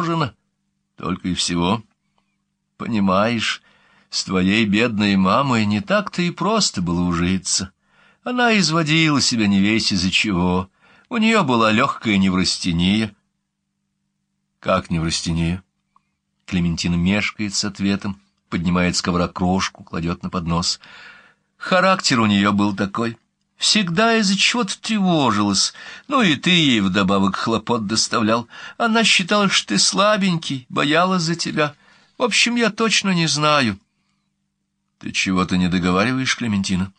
положено. Только и всего. Понимаешь, с твоей бедной мамой не так-то и просто было ужиться. Она изводила себя не весь из-за чего. У нее была легкая неврастения. Как неврастения? Клементина мешкает с ответом, поднимает с ковра крошку, кладет на поднос. Характер у нее был такой. Всегда из-за чего-то тревожилась. Ну и ты ей вдобавок хлопот доставлял. Она считала, что ты слабенький, боялась за тебя. В общем, я точно не знаю. Ты чего-то не договариваешь, Клементина?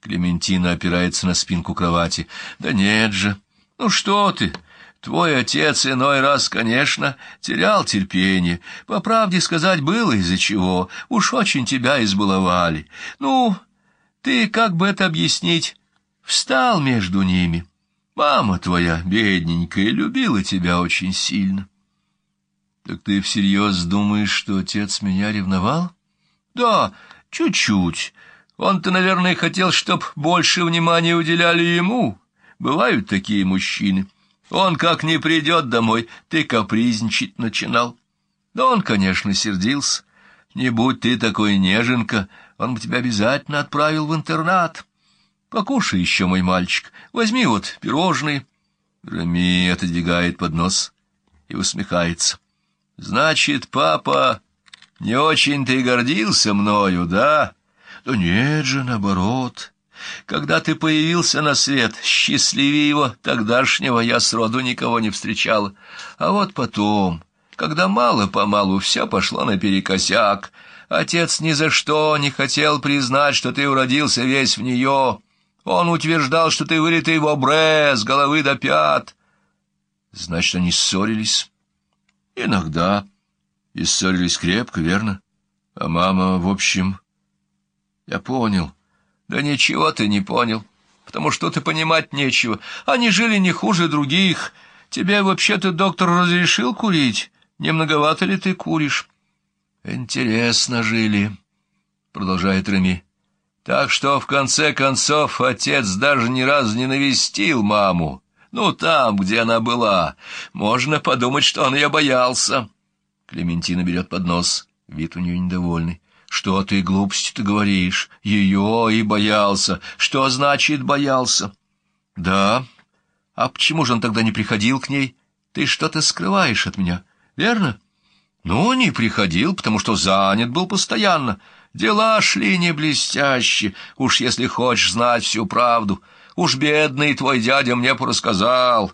Клементина опирается на спинку кровати. Да нет же. Ну что ты? Твой отец иной раз, конечно, терял терпение. По правде сказать, было из-за чего. Уж очень тебя избаловали. Ну, ты, как бы это объяснить, встал между ними. Мама твоя, бедненькая, любила тебя очень сильно. Так ты всерьез думаешь, что отец меня ревновал? Да, чуть-чуть. Он-то, наверное, хотел, чтоб больше внимания уделяли ему. Бывают такие мужчины. Он как не придет домой, ты капризничать начинал. Да он, конечно, сердился. Не будь ты такой неженка, он бы тебя обязательно отправил в интернат. Покушай еще, мой мальчик, возьми вот пирожные. Рами отодвигает поднос и усмехается. Значит, папа не очень-то и гордился мною, да? Да нет же, наоборот. Когда ты появился на свет, счастливее его тогдашнего я сроду никого не встречала. А вот потом, когда мало-помалу все пошло наперекосяк, отец ни за что не хотел признать, что ты уродился весь в нее. Он утверждал, что ты вылитый в обре с головы до пят. Значит, они ссорились? Иногда. И ссорились крепко, верно? А мама, в общем... Я понял. Да ничего ты не понял, потому что ты понимать нечего. Они жили не хуже других. Тебе вообще-то доктор разрешил курить? Не многовато ли ты куришь? Интересно жили, продолжает Реми. Так что, в конце концов, отец даже ни разу не навестил маму. Ну, там, где она была. Можно подумать, что он ее боялся. Клементина берет поднос. Вид у нее недовольный. Что ты глупости-то говоришь? Ее и боялся. Что значит боялся? Да. А почему же он тогда не приходил к ней? Ты что-то скрываешь от меня, верно? Ну, не приходил, потому что занят был постоянно. Дела шли не блестяще, уж если хочешь знать всю правду. Уж бедный твой дядя мне порассказал.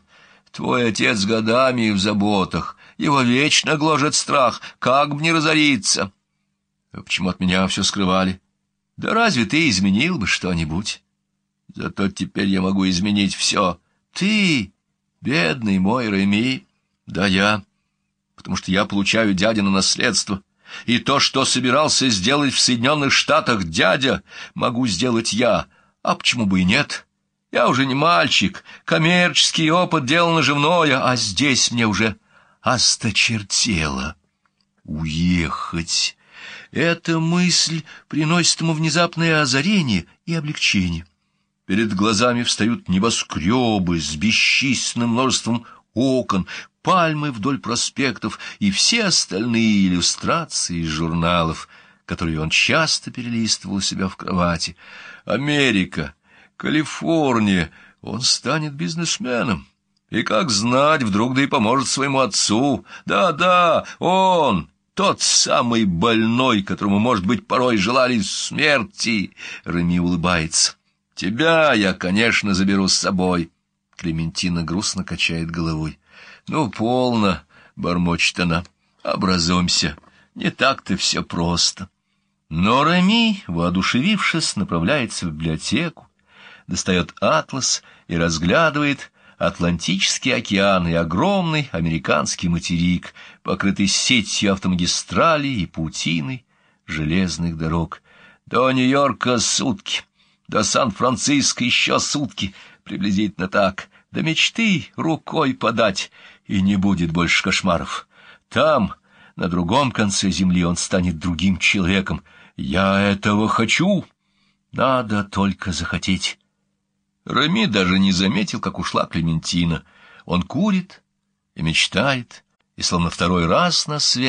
Твой отец годами в заботах, его вечно гложет страх, как бы не разориться. А почему от меня все скрывали? Да разве ты изменил бы что-нибудь? Зато теперь я могу изменить все. Ты, бедный мой Реми, да я, потому что я получаю дядина наследство. И то, что собирался сделать в Соединенных Штатах дядя, могу сделать я. А почему бы и нет? Я уже не мальчик, коммерческий опыт делал наживное, а здесь мне уже осточертело. Уехать эта мысль приносит ему внезапное озарение и облегчение. Перед глазами встают небоскребы с бесчисленным множеством окон, пальмы вдоль проспектов и все остальные иллюстрации из журналов, которые он часто перелистывал у себя в кровати. Америка, Калифорния, он станет бизнесменом. И как знать, вдруг да и поможет своему отцу. Да-да, он, тот самый больной, которому, может быть, порой желали смерти. Реми улыбается. Тебя я, конечно, заберу с собой. Клементина грустно качает головой. Ну, полно, бормочет она. Образуемся. Не так-то все просто. Но Реми, воодушевившись, направляется в библиотеку, достает атлас и разглядывает Атлантический океан и огромный американский материк, покрытый сетью автомагистралей и паутиной железных дорог. До Нью-Йорка сутки, до Сан-Франциско еще сутки, приблизительно так. До мечты рукой подать, и не будет больше кошмаров. Там, на другом конце земли, он станет другим человеком. Я этого хочу. Надо только захотеть. Рами даже не заметил, как ушла Клементина. Он курит и мечтает, и словно второй раз на свет